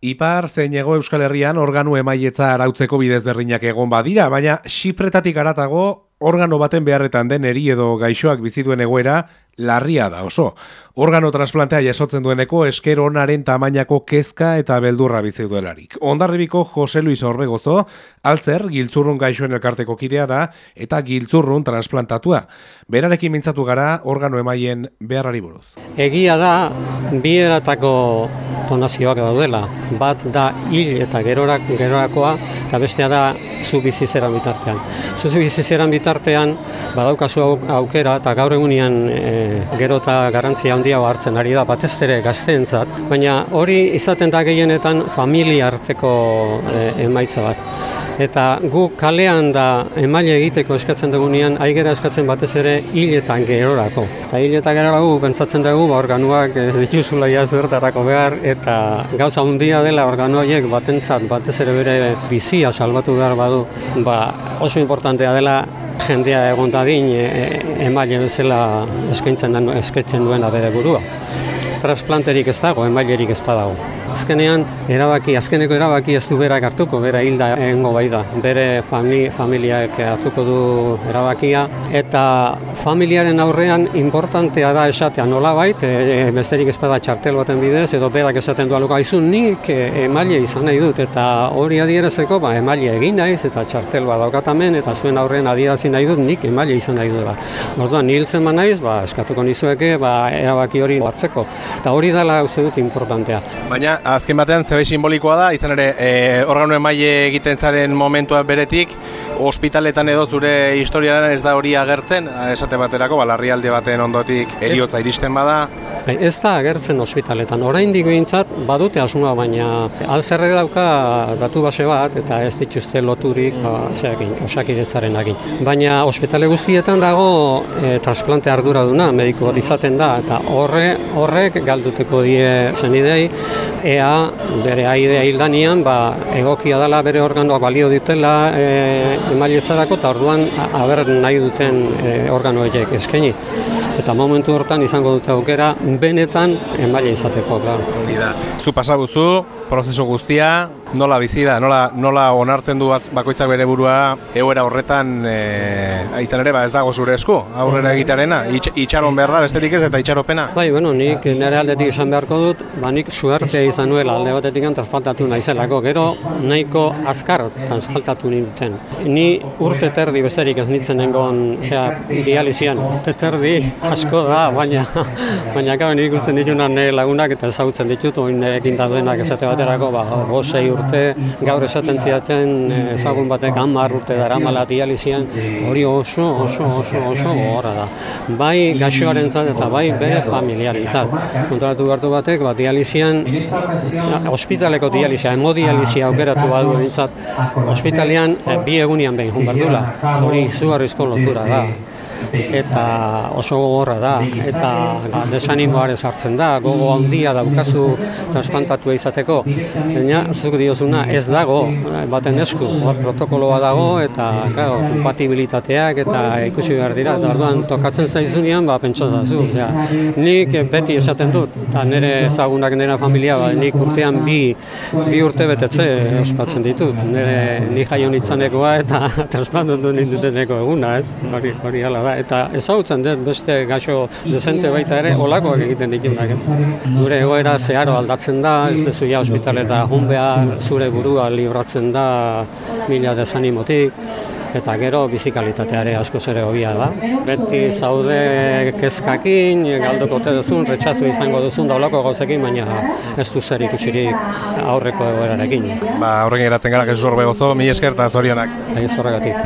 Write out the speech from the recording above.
Ipar zein ego Euskal Herrian organu emaietza arautzeko bidez berdinak egon badira, baina xifretatik aratago organo baten beharretan den eri edo gaixoak bizituen egoera larria da oso. Organo transplantea jasotzen dueneko esker onaren tamainako kezka eta beldurra bizi duelarik. Ondarribiko Jose Luis Orbegozo, altzer giltzurrun gaixoen elkarteko kidea da eta giltzurrun transplantatua. Berarekin mintzatu gara organo emaien beharrari buruz. Egia da, bi eratako donazioak daudela. Bat da hil eta gerorak, gerorakoa, eta bestea da zu bizizeran bitartean. Zu bizizeran bitartean, badaukazu aukera, eta gaur egunean e, gero eta garantzia handia hartzen ari da, batez ere gazteentzat, baina hori izaten da gehienetan familia arteko e, emaitza bat. Eta gu kalean da emaile egiteko eskatzen dugunean, aigera eskatzen batez ere hiletan gerorako. Eta hiletan gerorako pentsatzen dugu ba, organuak ez dituzula zertarako behar, eta gauza handia dela organoiek batentzat batez ere bere bizia salbatu behar badu, ba, oso importantea dela jendea egon dadin e, e, emaile bezala eskaintzen, eskaintzen duena bere burua. Transplanterik ez dago, emailerik ez badago azkenean erabaki, azkeneko erabaki ez du berak hartuko, bera hilda egongo bai da. Bere famili, familiak hartuko du erabakia eta familiaren aurrean importantea da esatea nola bait, e, e, besterik ezpada txartel baten bidez, edo berak esaten du aluka, izun nik e, emaile izan nahi dut, eta hori adierazeko, ba, emaile egin naiz, eta txartel bat daukatamen, eta zuen aurrean adierazi nahi dut, nik emaile izan nahi dut. Orduan, niltzen ba naiz, ba, eskatuko nizueke, ba, erabaki hori hartzeko. Eta hori dela uste dut importantea. Baina, azken batean zebe simbolikoa da, izan ere, e, organo emaile egiten zaren momentua beretik, ospitaletan edo zure historiaren ez da hori agertzen, esate baterako, balarri alde baten ondotik eriotza iristen bada. Ez da agertzen ospitaletan, orain behintzat badute asmoa, baina alzerre dauka datu base bat, eta ez dituzte loturik ba, zeakin, osakidetzaren agin. Baina ospitale guztietan dago e, transplante ardura duna, mediko bat izaten da, eta horre, horrek galduteko die zenidei, ea bere aidea hildanean ba, egokia dela bere organoak balio ditela e, emailetzarako eta orduan haber nahi duten e, organoek eskaini. Eta momentu hortan izango dute aukera benetan emaile izateko. Zu pasabuzu, prozesu guztia, nola bizi da, nola, nola onartzen du bakoitzak bere burua egoera horretan e, aitan ere ba ez dago zure esku aurrera egitearena. Itx, itxaron behar da besterik ez eta itxaropena bai bueno nik nire aldetik izan beharko dut ba nik suerte izan nuela alde batetik transplantatu naizelako. Gero nahiko azkar transplantatu nintzen. Ni urte terdi besterik ez nintzen nengon zera dializian. Urte terdi asko da baina baina gau nik ikusten ditunan lagunak eta ezagutzen ditut oin nerekin da duenak esate baterako ba, gozei urte, gaur esaten ziaten eh, ezagun batek hamar urte dara mala dializian, hori oso, oso, oso, oso gogorra da. Bai gaxoaren eta bai bere familiaren zat. Kontratu gartu batek, ba, dializian, ospitaleko dializia, hemodializia aukeratu badu nintzat, ospitalian eh, bi egunian behin, junbardula, hori izugarrizko lotura da eta oso gogorra da. Eta desanimoare sartzen da. Gogo handia daukazu transplantatua izateko. Baina zuk diozuna ez dago. Baten esku. Hor protokoloa dago eta claro kompatibilitateak eta ikusi behar dira. Eta orduan tokatzen zaizunean ba pentsatzen osea nik beti esaten dut eta nire ezagunak nire familia ba, nik urtean bi, bi urte betetze ospatzen ditut. Nire ni jaio nitzanekoa eta transplantatu ninduteneko eguna ez? Hori hori hala da eta ezagutzen dut beste gaixo dezente baita ere olakoak egiten ditunak. Gure egoera zeharo aldatzen da, ez dezu ja ospitaleta behar, zure burua libratzen da mila desanimotik, eta gero bizikalitateare asko zere hobia da. Beti zaude kezkakin, galdoko te duzun, retxazu izango duzun daulako gauzekin, baina ez du zer ikusirik aurreko egoerarekin. Ba, horrekin eratzen gara, Jesus Orbegozo, mi esker eta zorionak. Egin zorregatik.